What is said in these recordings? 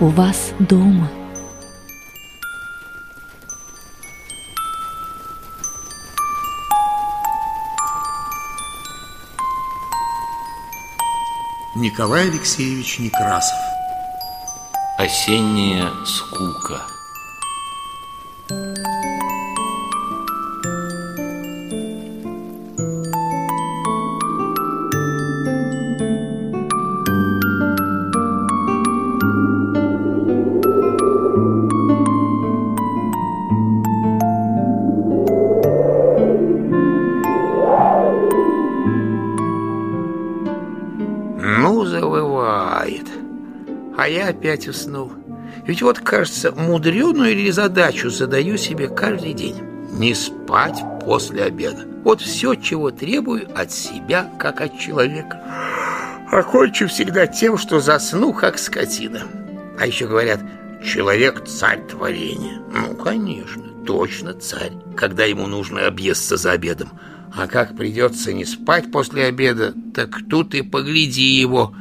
у вас дома. Николай Алексеевич Некрасов Осенняя скука завывает. А я опять уснул. Ведь вот, кажется, мудреную или задачу задаю себе каждый день. Не спать после обеда. Вот все, чего требую от себя, как от человека. А кончу всегда тем, что засну, как скотина. А еще говорят, человек царь творения. Ну, конечно, точно царь, когда ему нужно объесться за обедом. А как придется не спать после обеда, так тут и погляди его.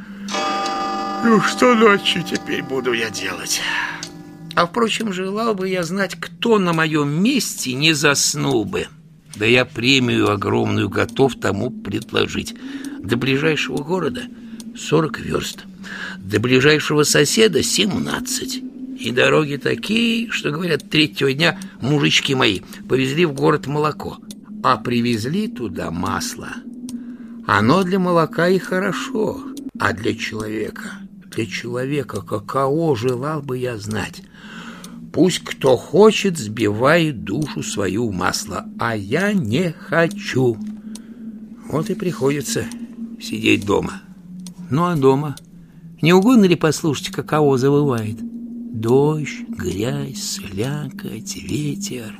Ну, что ночью теперь буду я делать? А, впрочем, желал бы я знать, кто на моем месте не заснул бы. Да я премию огромную готов тому предложить. До ближайшего города 40 верст. До ближайшего соседа 17. И дороги такие, что, говорят, третьего дня мужички мои повезли в город молоко, а привезли туда масло. Оно для молока и хорошо, а для человека, для человека каково желал бы я знать. Пусть кто хочет, сбивает душу свою в масло, а я не хочу. Вот и приходится сидеть дома. Ну а дома? Не угодно ли послушать, каково завывает? Дождь, грязь, слякоть, ветер.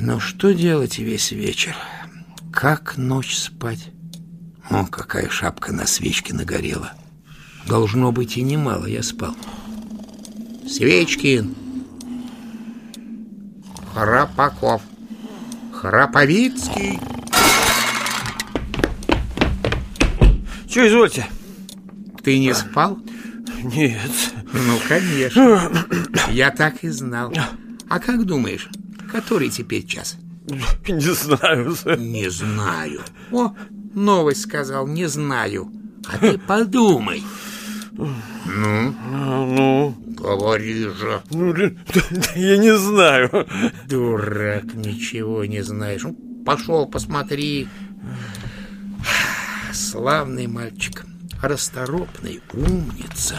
Но что делать весь вечер? Как ночь спать? О, какая шапка на свечке нагорела. Должно быть и немало я спал. Свечкин. Храпаков. Храповицкий. Че, извольте? Ты не спал? Нет. Ну, конечно. Я так и знал. А как думаешь, который теперь час? Не знаю. Не знаю. О, новость сказал, не знаю. А ты подумай. Ну, Ну, говори же. ну, я не знаю. Дурак, ничего не знаешь. Ну, пошел, посмотри. Славный мальчик. Расторопный, умница.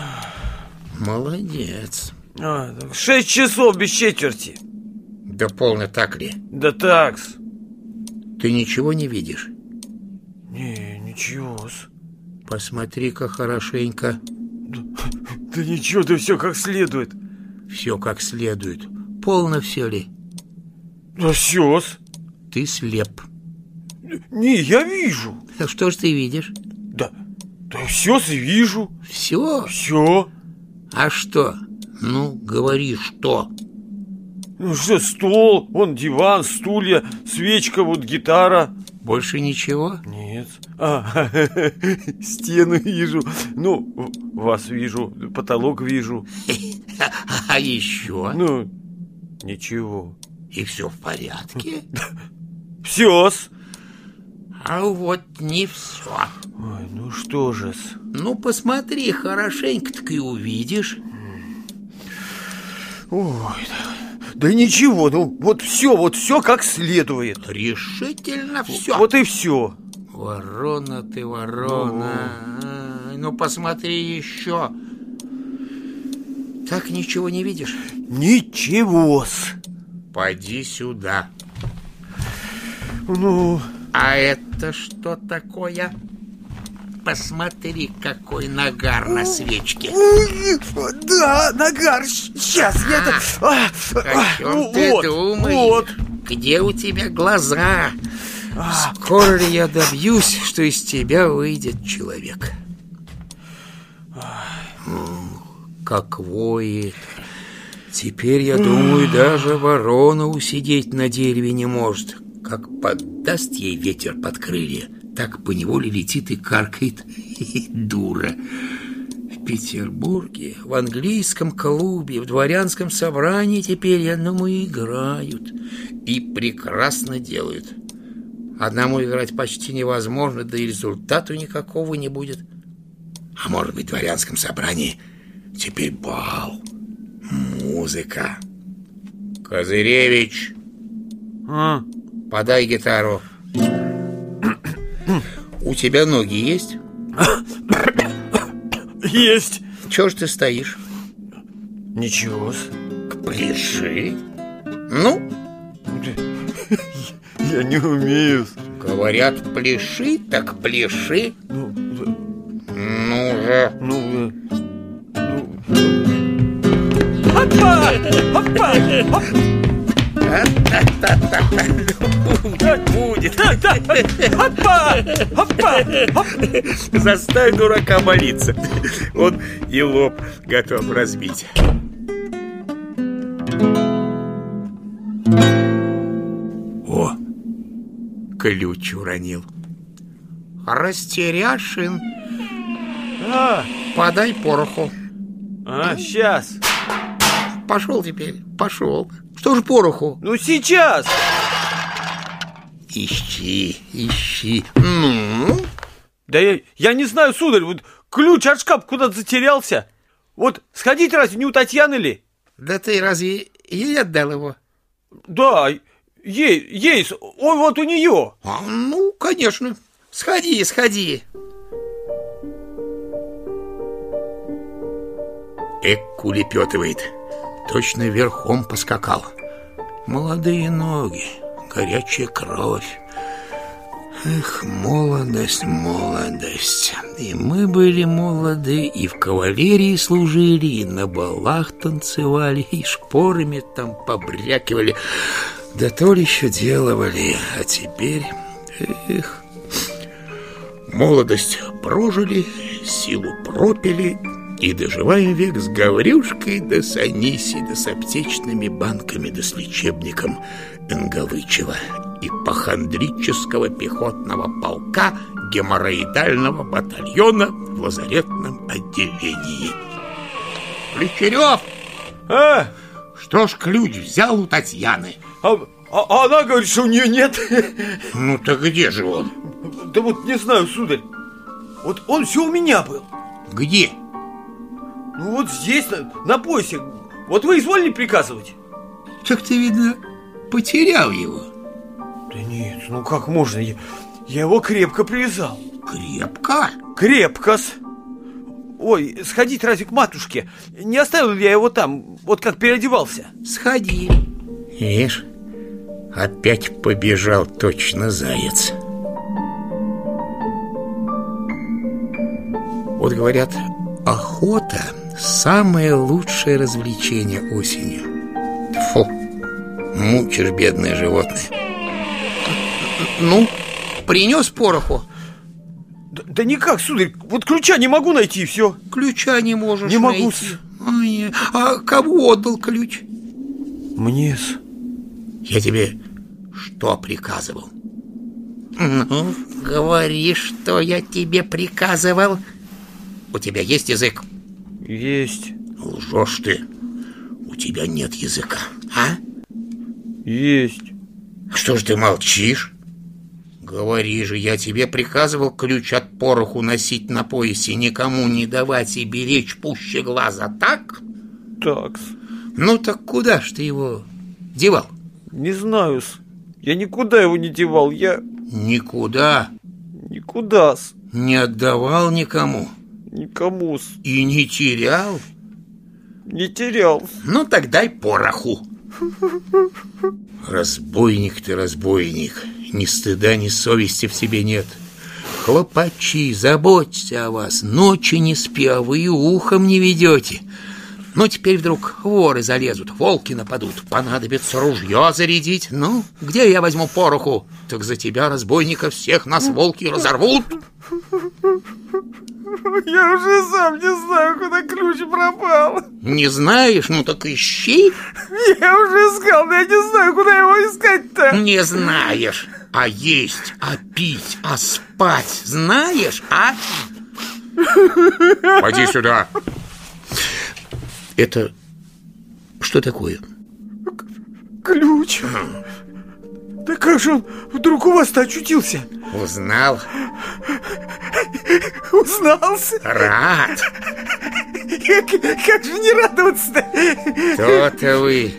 Молодец. А, Шесть часов без четверти. Да полно так ли? Да такс. Ты ничего не видишь? Не, ничего. Посмотри-ка хорошенько. Да ничего, да все как следует. Все как следует. Полно все ли? Да все Ты слеп. Не, я вижу. Так что ж ты видишь? Да, да все вижу. Все? Все. А что? Ну, говори, что? Ну что, стол, вон диван, стулья, свечка, вот гитара. Больше ничего? Нет. А, стену вижу. Ну, вас вижу, потолок вижу. А еще? Ну, ничего. И все в порядке? все А вот не все. Ой, ну что же с... Ну, посмотри хорошенько, так и увидишь. Ой, да, да ничего, ну вот все, вот все как следует. Решительно все. Вот и все. Ворона ты, ворона. Ай, Ну, посмотри еще. Так ничего не видишь? Ничего-с. Поди сюда. Ну, А это что такое? Посмотри, какой нагар на свечке. да, нагар, сейчас я это... О чем ну, ты вот, думаешь? Вот. Где у тебя глаза? Скоро я добьюсь, что из тебя выйдет человек? Как воет. Теперь, я думаю, даже ворона усидеть на дереве не может. Как поддаст ей ветер под крылья, так поневоле летит и каркает. Дура. Петербурге, в английском клубе, в дворянском собрании теперь, думаю, играют. И прекрасно делают. Одному играть почти невозможно, да и результату никакого не будет. А может быть, в дворянском собрании теперь бал, музыка. Козыревич, А, подай гитару. У тебя ноги есть? есть. Чего ж ты стоишь? Ничего. Пляши. Ну, Я не умею. говорят, пляши, так пляши. Ну, Ну же. ну, ну. Опа! Опа! Будет. Опа! Опа! Заставь дурака молиться. Он и лоб готов разбить. О, ключ уронил. Растеряшин, А, подай пороху. а, сейчас. Пошел теперь, пошел. Что ж пороху? Ну, сейчас. Ищи, ищи. Ну, Да я, я не знаю, сударь, вот ключ от шкафа куда-то затерялся. Вот сходить разве не у Татьяны ли? да ты разве ей отдал его? Да, ей, ей, он вот у нее. А, ну, конечно. Сходи, сходи. Эк, улепетывает. Точно верхом поскакал. Молодые ноги, горячая кровь. Эх, молодость, молодость. И мы были молоды, и в кавалерии служили, и на балах танцевали, и шпорами там побрякивали. Да то ли еще делывали, а теперь... Эх... Молодость прожили, силу пропили И доживаем век с Гаврюшкой да с Анисей Да с аптечными банками да с лечебником Энгалычева И пахандрического пехотного полка Геморроидального батальона В лазаретном отделении Плечерев, А, что ж ключ взял у Татьяны? а, а она говорит, что у нее нет. Ну так где же он? Да вот не знаю, сударь. Вот он все у меня был. Где? Ну вот здесь, на, на поясе. Вот вы изволили приказывать? Так ты, видно, потерял его Да нет, ну как можно? Я, я его крепко привязал. Крепко? Крепко-с. Ой, сходить разве к матушке? Не оставил ли я его там, вот как переодевался? Сходи. Видишь, опять побежал точно заяц. Вот говорят, охота – самое лучшее развлечение осенью. Фу, мучишь бедное животное. Ну, принес пороху? Да, да никак, сударь, вот ключа не могу найти, и все. Ключа не можешь Не могу. найти. Ой, а кому отдал ключ? Мне-с. Я тебе что приказывал? Ну, говори, что я тебе приказывал. У тебя есть язык? Есть, Лжешь ты. У тебя нет языка, а? есть. Что ж ты молчишь? Говори же, я тебе приказывал ключ от пороху носить на поясе, никому не давать и беречь пуще глаза, так? Такс. Ну так куда ж ты его девал? Не знаю-с. Я никуда его не девал, я Никуда никуда-с. не отдавал никому Никому-с. и не терял. Не терял. Ну, так дай пороху. Разбойник ты, разбойник. Ни стыда, ни совести в себе нет. Хлопачи, заботься о вас. Ночи не спи, а вы и ухом не ведете. Ну, теперь вдруг воры залезут, волки нападут, понадобится ружье зарядить. Ну, где я возьму пороху? Так за тебя, разбойника, всех нас волки разорвут. Я уже сам не знаю, куда ключ пропал. Не знаешь? Ну, так ищи. Я уже искал, но я не знаю, куда его искать-то. Не знаешь. А есть, а пить, а спать знаешь, а? Поди сюда. Это что такое? Ключ. Да как же он вдруг у вас-то очутился? Узнал? Узнался? Рад. Как, как же не радоваться-то? То-то вы.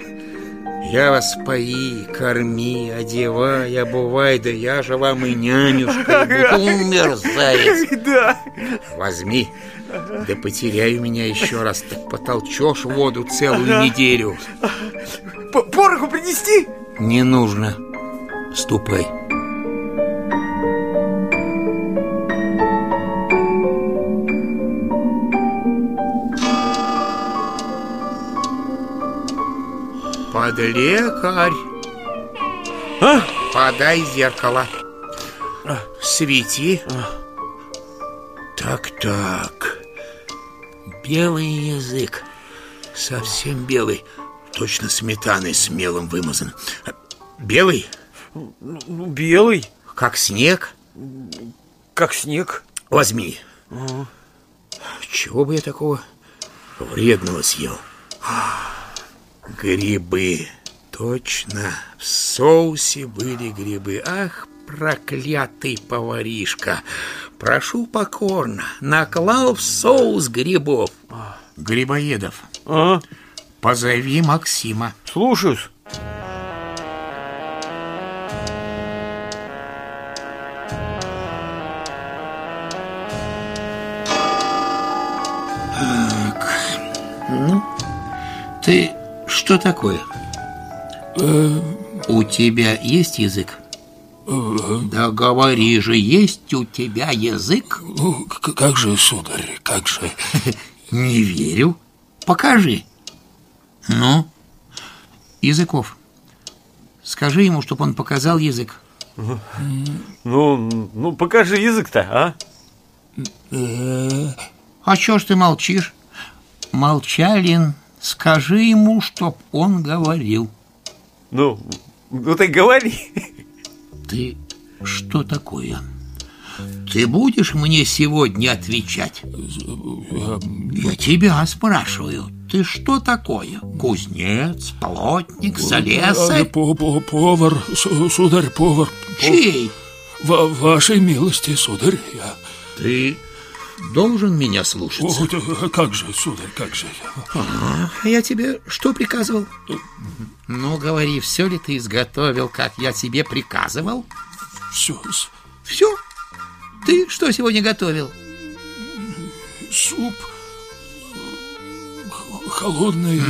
Я вас пои, корми, одевай, обувай, да я же вам и нянюшка, буду мерзавец. Да. Возьми, да потеряй меня еще раз, так потолчешь воду целую неделю. Пороху принести? Не нужно. Ступай. Подлекарь. А? Подай зеркало. Свети. Так-так. Белый язык. Совсем белый. Точно сметаной с мелом вымазан. Белый, Ну, белый, как снег. как снег. Возьми. Чего бы я такого вредного съел? Грибы. Точно. В соусе были грибы. Ах, проклятый поваришка. Прошу покорно. Наклал в соус грибов. Грибоедов. А? Позови Максима. Слушаюсь. Ну, ты что такое? У тебя есть язык? Да говори же, есть у тебя язык? Ну, как же, сударь, как же? Не верю. Покажи. Ну, Языков, скажи ему, чтобы он показал язык. Ну, ну покажи язык-то, а? А чё ж ты молчишь? Молчалин, скажи ему, чтоб он говорил. Ну, ну ты говори. Ты что такое? Ты будешь мне сегодня отвечать? Я тебя спрашиваю. Ты что такое? Кузнец, плотник, слесарь? по- по- Повар, су- сударь, повар. Чей? Во вашей милости, сударь, я... Ты должен меня слушаться. О, как же, сударь, как же? А я тебе что приказывал? Ну, говори, все ли ты изготовил, как я тебе приказывал? Все, Все? Ты что сегодня готовил? суп, холодный,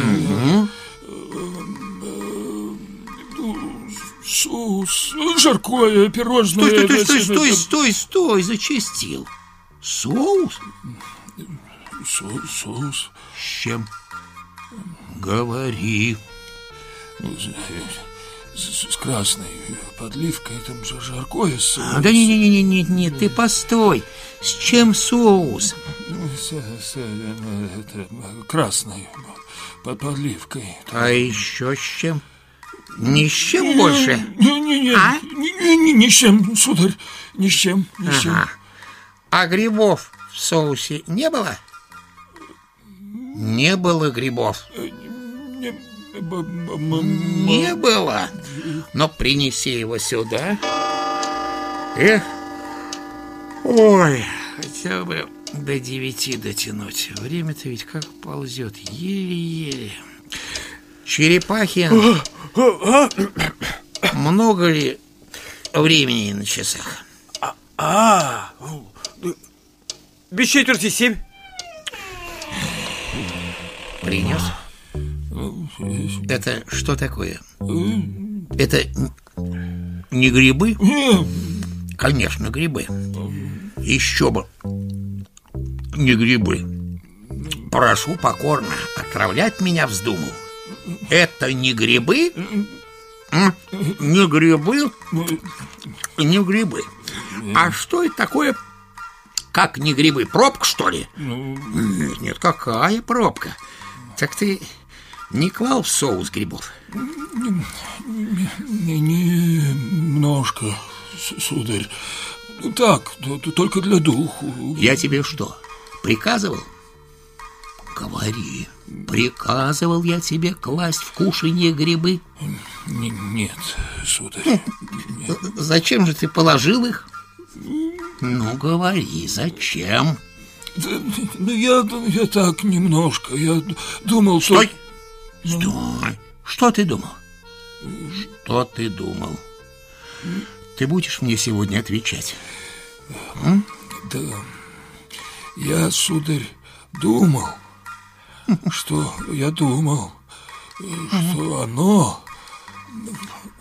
соус, жаркое, пирожное. Стой, стой, стой, стой, стой, стой, зачастил. Соус? со- Соус. С чем? Говори. Ну, с, с- красной подливкой, там же жаркое с, А, Да не, не, не, не, не, не, ты постой. С чем соус? с- с, э, это, красной под подливкой. А еще с чем? Ни с чем больше? Не-не-не, А? ни, с чем, сударь, ни с чем, ни с чем. Ага. А грибов в соусе не было? Не было грибов. Не, Не было. Но принеси его сюда. Эх. Ой, хотя бы до девяти дотянуть. Время-то ведь как ползет. Еле-еле. Черепахин, много ли времени на часах? А, ну, без четверти семь. Принес? Это что такое? Это не грибы? Конечно, грибы. Еще бы не грибы. Прошу покорно, отравлять меня вздумал. Это не грибы? Не грибы? Не грибы. А что это такое, как не грибы? Пробка, что ли? Нет, нет, какая пробка? Так ты не клал в соус грибов? Не- Немножко, сударь. Ну, Так, только для духу. Я тебе что, Приказывал? Говори. Приказывал я тебе класть в кушанье грибы? Нет, сударь. Зачем же ты положил их? Ну, говори, зачем? Да, ну, я, я так немножко. Я думал! Стой! Что ты думал? Что ты думал? Ты будешь мне сегодня отвечать? Да, я, сударь, думал, что я думал, что оно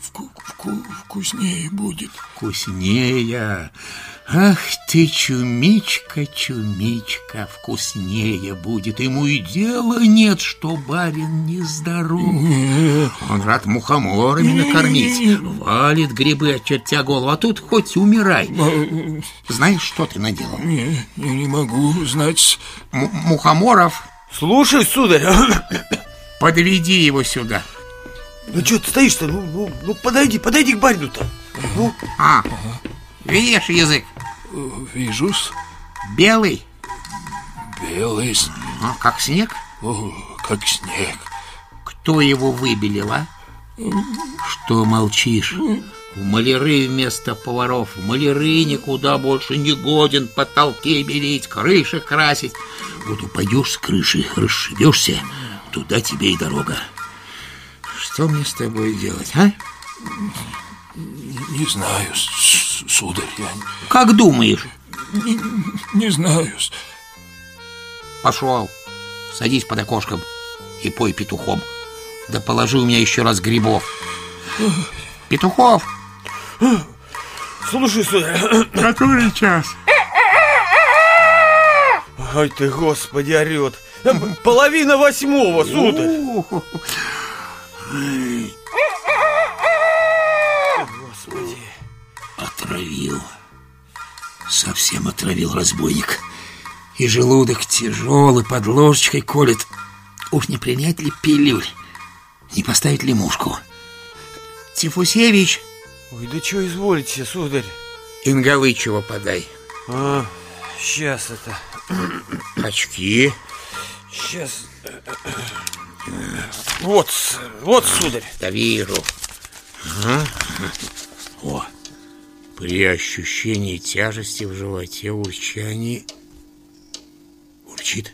вку- вку- вкуснее будет. Вкуснее. Ах ты, чумичка, чумичка, вкуснее будет. Ему и дела нет, что барин нездоров. Он рад мухоморами накормить. Валит грибы, очертя голову, а тут хоть умирай. Знаешь, что ты наделал? Не, я не могу знать. М- Мухоморов, Слушай, сударь, подведи его сюда. ну что ты стоишь-то? Ну, ну, ну подойди, подойди к барину-то. Ну, А, видишь язык? Вижу-с, Белый, белый, а, как снег. о, как снег. Кто его выбелил, а? Что молчишь? В маляры вместо поваров В маляры никуда больше не годен Потолки белить, крыши красить Вот упадешь с крыши, расшибешься Туда тебе и дорога Что мне с тобой делать, а? Не знаю, с- с- сударь, я Как думаешь? не, не знаю. Пошел, садись под окошком И пой петухом Да положи у меня еще раз грибов Петухов, слушай, сударь. который час? Ой ты, господи, орет. Половина восьмого, сударь. Отравил. Совсем отравил разбойник. И желудок тяжелый, под ложечкой колет. Уж не принять ли пилюль? Не поставить ли мушку? Тифусевич, Ой, да что изволите, сударь? Ингалычева подай. А, сейчас это. Очки. Сейчас. Вот, вот, сударь. Да вижу. Ага. При ощущении тяжести в животе урчание... Урчит?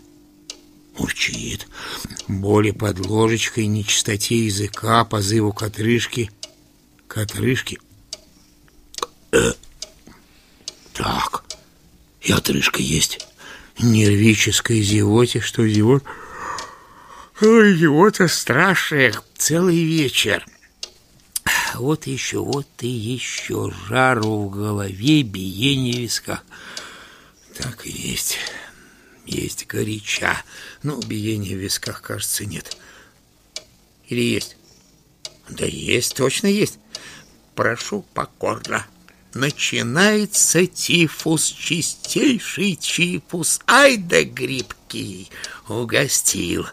Урчит. Боли под ложечкой, нечистоте языка, позыву к отрыжке. К отрыжке. Э. Так, и отрыжка есть. Нервической зевоте, что зевот... Ой, его-то страшное целый вечер. Вот еще, вот и еще жару в голове, биение в висках. Так и есть. Есть горяча. Ну, биения в висках, кажется, нет. Или есть? Да есть, точно есть. Прошу покорно. Начинается тифус, чистейший тифус. Ай да грибки! Угостил.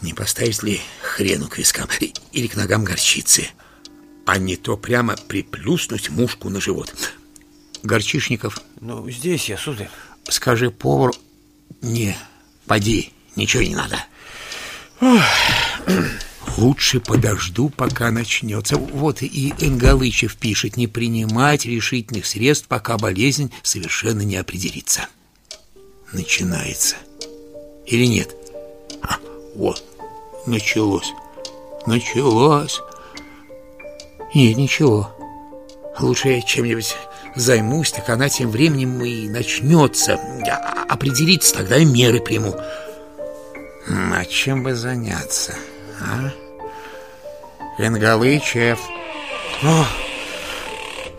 Не поставить ли хрену к вискам или к ногам горчицы? А не то прямо приплюснуть мушку на живот. Горчишников, Ну, здесь я, сударь. скажи повару... Не, поди, ничего не надо. Лучше подожду, пока начнется. Вот и Энгалычев пишет, не принимать решительных средств, пока болезнь совершенно не определится. Начинается. Или нет? А, вот, началось. Началось. Нет, ничего. Лучше я чем-нибудь займусь, так она тем временем и начнется. А- Определиться, тогда и меры приму. М, А чем бы заняться, а? Энгалычев,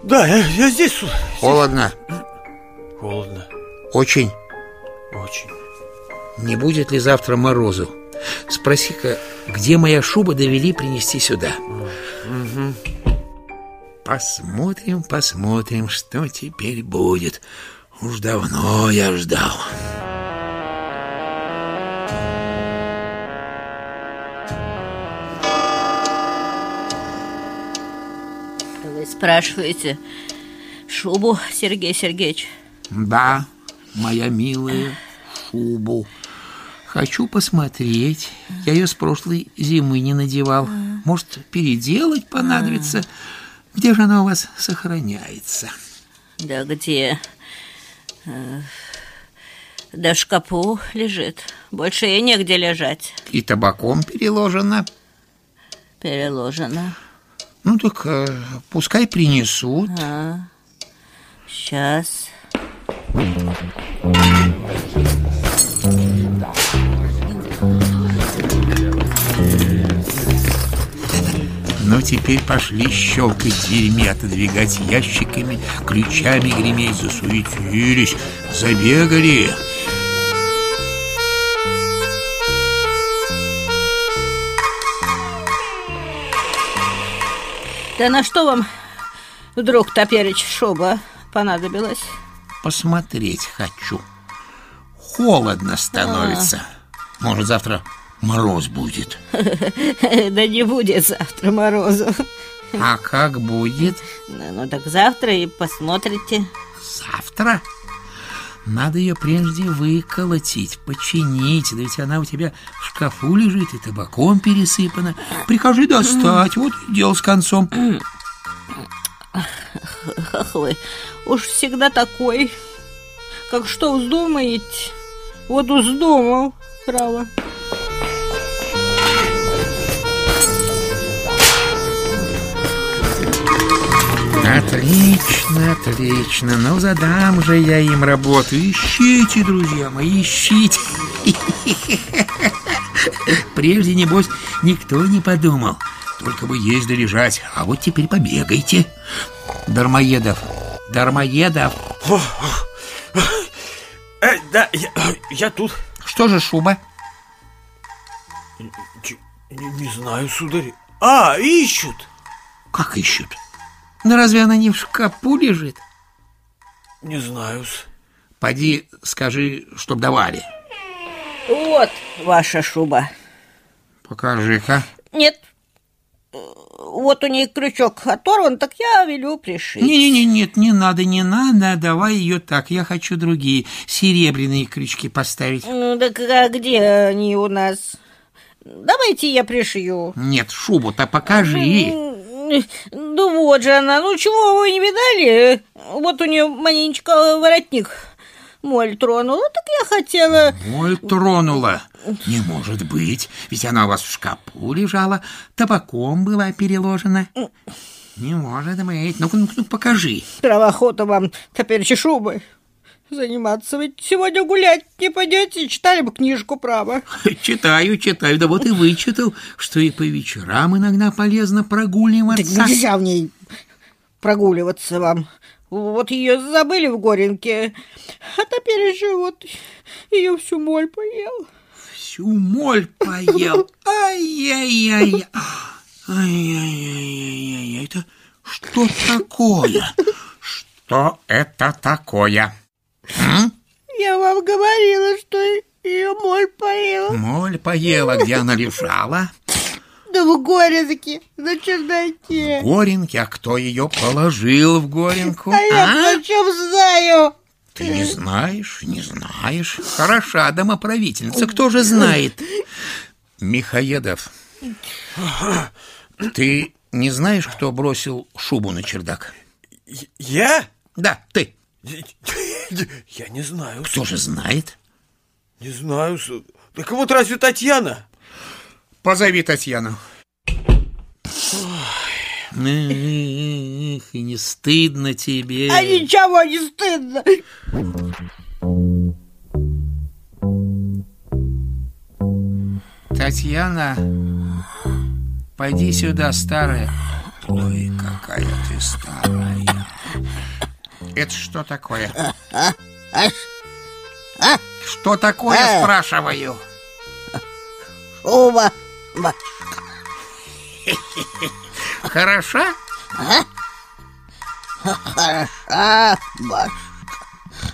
Да, я, я здесь, сударь. холодно, Холодно. очень. Очень. Не будет ли завтра морозу? Спроси-ка, где моя шуба довели принести сюда? Посмотрим, посмотрим, что теперь будет. Уж давно я ждал. Вы спрашиваете шубу, Сергей Сергеевич? Да, моя милая, шубу. Хочу посмотреть. Я ее с прошлой зимы не надевал. Может, переделать понадобится. Где же она у вас сохраняется? Да где? Э, Да шкапу лежит. Больше ей негде лежать. И табаком переложена. Переложено. Ну так э, пускай принесут. Сейчас. Ну, теперь пошли щелкать дверьми, отодвигать ящиками, ключами греметь, засуетились, забегали. Да на что вам вдруг топеречь шуба понадобилась? Посмотреть хочу. Холодно становится. Может, завтра мороз будет. Да не будет завтра морозу. А как будет Ну, ну так завтра и посмотрите. завтра? Надо ее прежде выколотить, починить. Да ведь она у тебя в шкафу лежит и табаком пересыпана. Прикажи достать, вот дело с концом. Ах вы, уж всегда такой. Как что вздумаете? Вот вздумал, право. Отлично, отлично. Ну, задам же я им работу. Ищите, друзья мои, ищите. Прежде, небось, никто не подумал. Только бы есть да лежать. А вот теперь побегайте. Дармоедов, Дармоедов. Э, да, я, я тут. Что же шуба? Не, не знаю, сударь. А, ищут. Как ищут? Ну, разве она не в шкапу лежит? Не знаю. -с. Поди, скажи, чтоб давали. Вот ваша шуба. Покажи-ка. Нет, вот у ней крючок оторван, так я велю пришить. Не-не-не, нет, не надо, не надо, давай ее так. Я хочу другие серебряные крючки поставить. Ну, так а где они у нас? Давайте я пришью. Нет, шубу-то покажи. Ну вот же она, ну чего вы не видали? Вот у нее маленечко воротник моль тронула, так я хотела... Ой, тронула. Не может быть, ведь она у вас в шкапу лежала, табаком была переложена. Не может быть. Ну-ка, ну-ка, ну, покажи. Правоохота вам теперь шубой заниматься. Ведь сегодня гулять не пойдете, читали бы книжку, право. Читаю, читаю, да вот и вычитал, что и по вечерам иногда полезно прогуливаться. нельзя в ней прогуливаться вам. Вот ее забыли в Горенке, а теперь еще вот ее всю моль поел. Всю моль поел. Ай-яй-яй. Ай-яй-яй-яй. Это что такое? Что это такое? Я вам говорила, что ее моль поел. Моль поела, где она лежала? Да в Горенке, на чердаке. Горенки, а кто ее положил в Горенку? А я а? почем знаю? Ты не знаешь, не знаешь. Хороша домоправительница, кто же знает? Михаедов, ты не знаешь, кто бросил шубу на чердак? Я? Да, ты. Я не знаю. Кто же знает? Не знаю. Так вот разве Татьяна? Позови Татьяну. Эх, и не стыдно тебе. А ничего не стыдно. Татьяна, пойди сюда, старая. Ой, какая ты старая. Это что такое? Что такое, спрашиваю? Шуба. Хороша? А,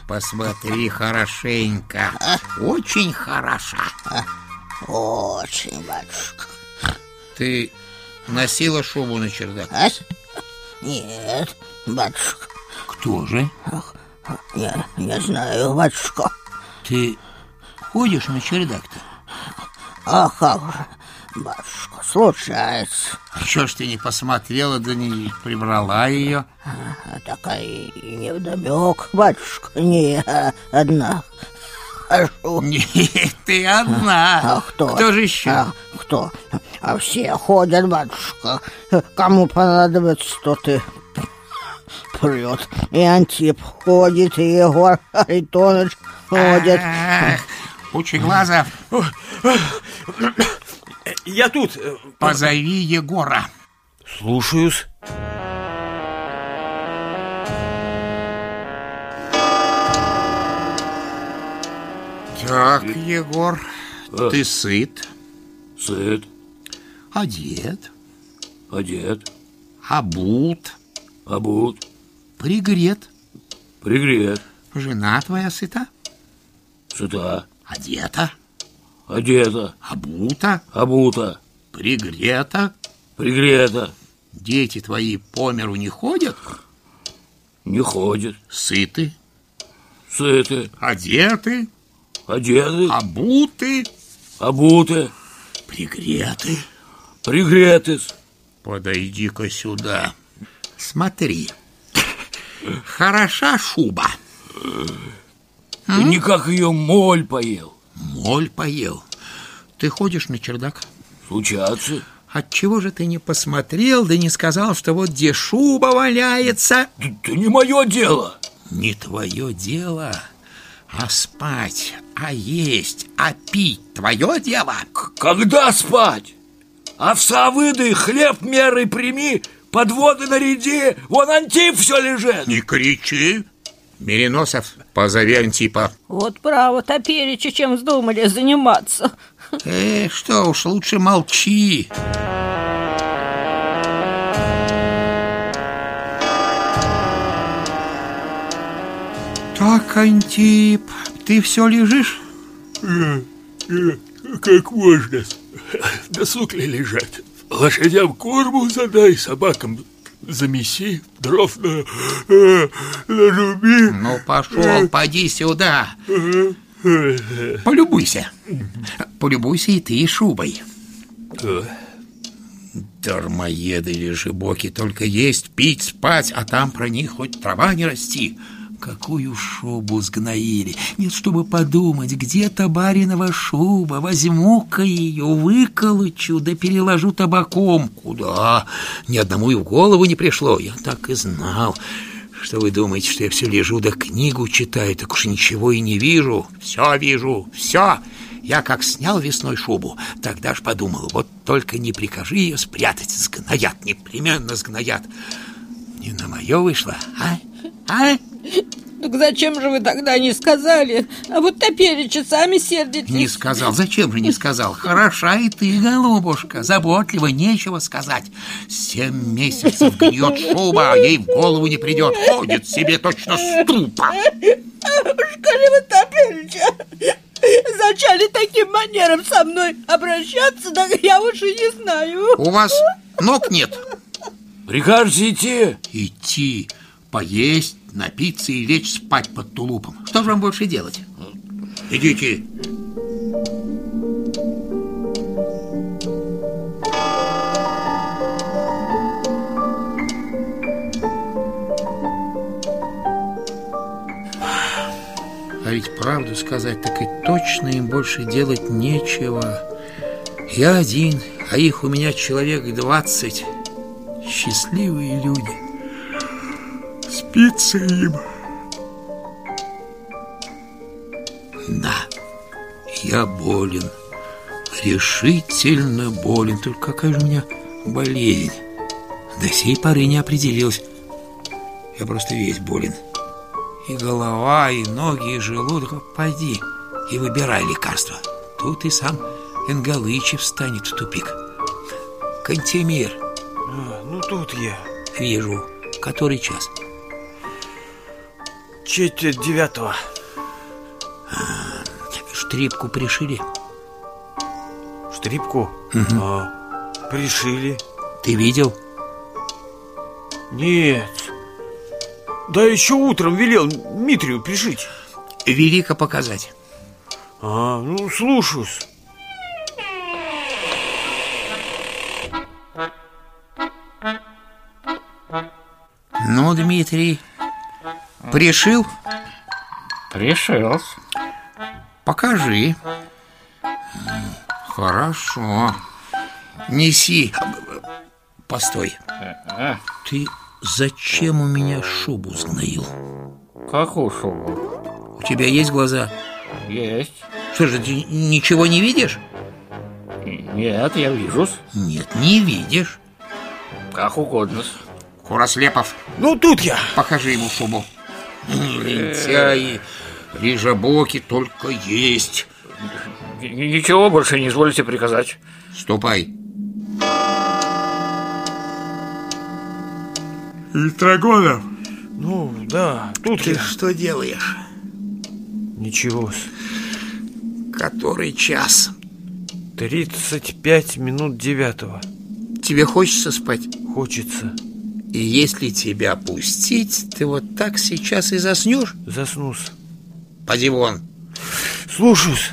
Посмотри хорошенько. Очень хороша. очень, батюшка. Ты носила шубу на чердак? А? Нет, батюшка, Кто же? я не знаю, батюшка. Ты ходишь на чердак-то? А как же, батюшка, случается. А чё ж ты не посмотрела, да не прибрала ее? А такая и невдомек, батюшка, не одна хожу. Нет, ты одна. А кто? Кто же еще? А, кто? А все ходят, батюшка. Кому понадобится, то ты прет. И Антип ходит, и Егор Харитонович ходит. Ах, Пучеглазов, Я тут. позови Егора. Слушаюсь. Так, Егор, А. ты сыт, Сыт, одет, одет, обут, обут, пригрет. пригрет, Жена твоя сыта, сыта, одета, одета, обута, обута, пригрета. пригрета, Дети твои по миру не ходят, не ходит, сыты, сыты, одеты, одеты, обуты, обуты, пригреты. пригретыс. Подойди-ка сюда. Смотри. Хороша шуба. Никак ее моль поел. Моль поел. Ты ходишь на чердак? Случаться. Отчего же ты не посмотрел, да не сказал, что вот где шуба валяется? Да, да не мое дело. Не твое дело, а спать, а есть, а пить твое дело. К- Когда спать? Овса выдай, хлеб меры прими, подводы наряди, вон Антип все лежит. Не кричи. Мериносов, позови Антипа. Вот право, топеречи, чем вздумали заниматься. Э, что уж, лучше молчи. Так, Антип, ты все лежишь? Как можно? На сукле лежать. Лошадям корму задай, собакам замеси, дров на, э, наруби. Ну, пошел, поди сюда. Полюбуйся. Полюбуйся и ты шубой. Дармоеды или жебоки только есть, пить, спать, а там про них хоть трава не расти. Какую шубу сгноили. Нет, чтобы подумать, где-то баринова шуба. Возьму-ка ее, выколочу, да переложу табаком. Куда? Ни одному и в голову не пришло. Я так и знал. Что вы думаете, что я все лежу да книгу читаю, так уж ничего и не вижу. Все вижу, все. Я как снял весной шубу, тогда ж подумал, вот только не прикажи ее спрятать, сгноят, непременно сгноят. Не на мое вышло, а? А? Так зачем же вы тогда не сказали? А вот топеречи сами сердитесь. Не сказал. Зачем же не сказал? Хороша и ты, голубушка. Заботливо, нечего сказать. Семь месяцев гниет шуба, а ей в голову не придет. Ходит себе точно ступа. Скажи вы топеречи. Зачали таким манером со мной обращаться, так я уж и не знаю. У вас ног нет? Прикажете идти? Идти, поесть, напиться и лечь спать под тулупом. Что же вам больше делать? Идите. А ведь правду сказать, так и точно им больше делать нечего. Я один, а их у меня человек двадцать. Счастливые люди. Спится им. Да, я болен. Решительно болен. Только какая же у меня болезнь? До сей поры не определилась. Я просто весь болен. И голова, и ноги, и желудок. Пойди и выбирай лекарство. Тут и сам Энгалычев встанет в тупик. Кантемир, А, ну тут я. вижу, который час. Четверть девятого. Штрипку пришили. Штрипку? А, пришили. Ты видел? Нет. Да еще утром велел Дмитрию пришить. Велико показать. А, ну, слушаюсь. Ну, Дмитрий, пришил? Решился. Покажи. Хорошо. Неси. Постой. А, Ты зачем у меня шубу сгноил? какую шубу? У тебя есть глаза? Есть. Что же, ты ничего не видишь? Нет, я вижу. Нет, не видишь. Как угодно. Курослепов, Ну, тут я. Покажи ему шубу. Лентяи, режебоки только есть. Ничего больше не изволите приказать. Ступай. Электрогонов, Ну, да, тут Ты я. что делаешь? Ничего. Который час? 35 минут девятого. Тебе хочется спать? Хочется. И если тебя пустить, ты вот так сейчас и заснешь? Заснусь. Поди вон. Слушаюсь.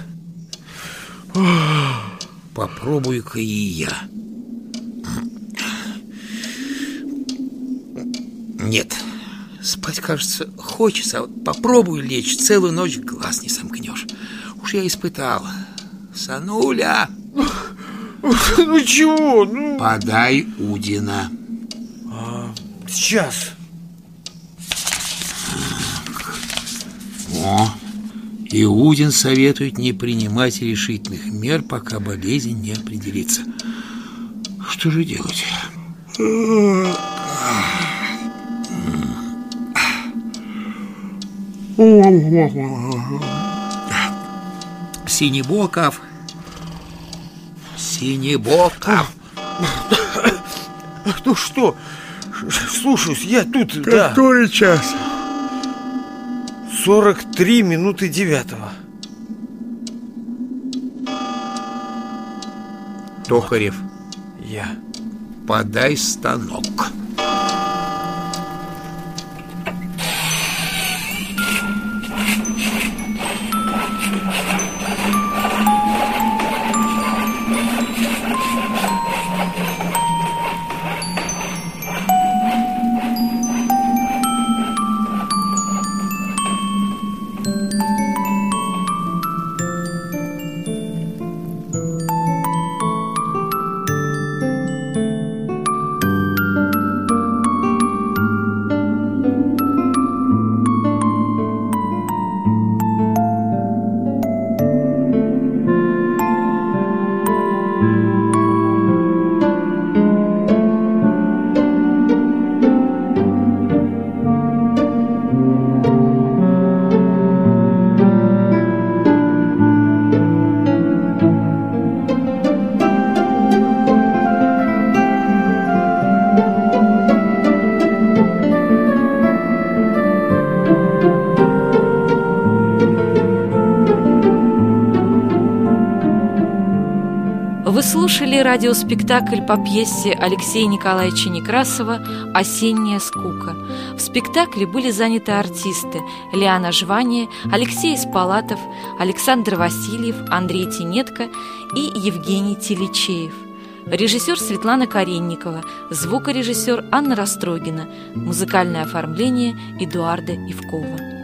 Попробую-ка и я. Нет, спать, кажется, хочется, а вот попробую лечь, целую ночь глаз не сомкнешь. Уж я испытал. Сануля, Ну чего? Ну, подай Удина. Сейчас. О, Иудин советует не принимать решительных мер, пока болезнь не определится. Что же делать? Синебоков. Синебоков. Ну что? Слушаюсь, я тут, да. который час? 43 минуты девятого. Токарев, Я. подай станок. Слушали радиоспектакль по пьесе Алексея Николаевича Некрасова «Осенняя скука». В спектакле были заняты артисты Лиана Жвания, Алексей Спалатов, Александр Васильев, Андрей Тинетко и Евгений Телечеев. Режиссер Светлана Каренникова, звукорежиссер Анна Растрогина, музыкальное оформление Эдуарда Ивкова.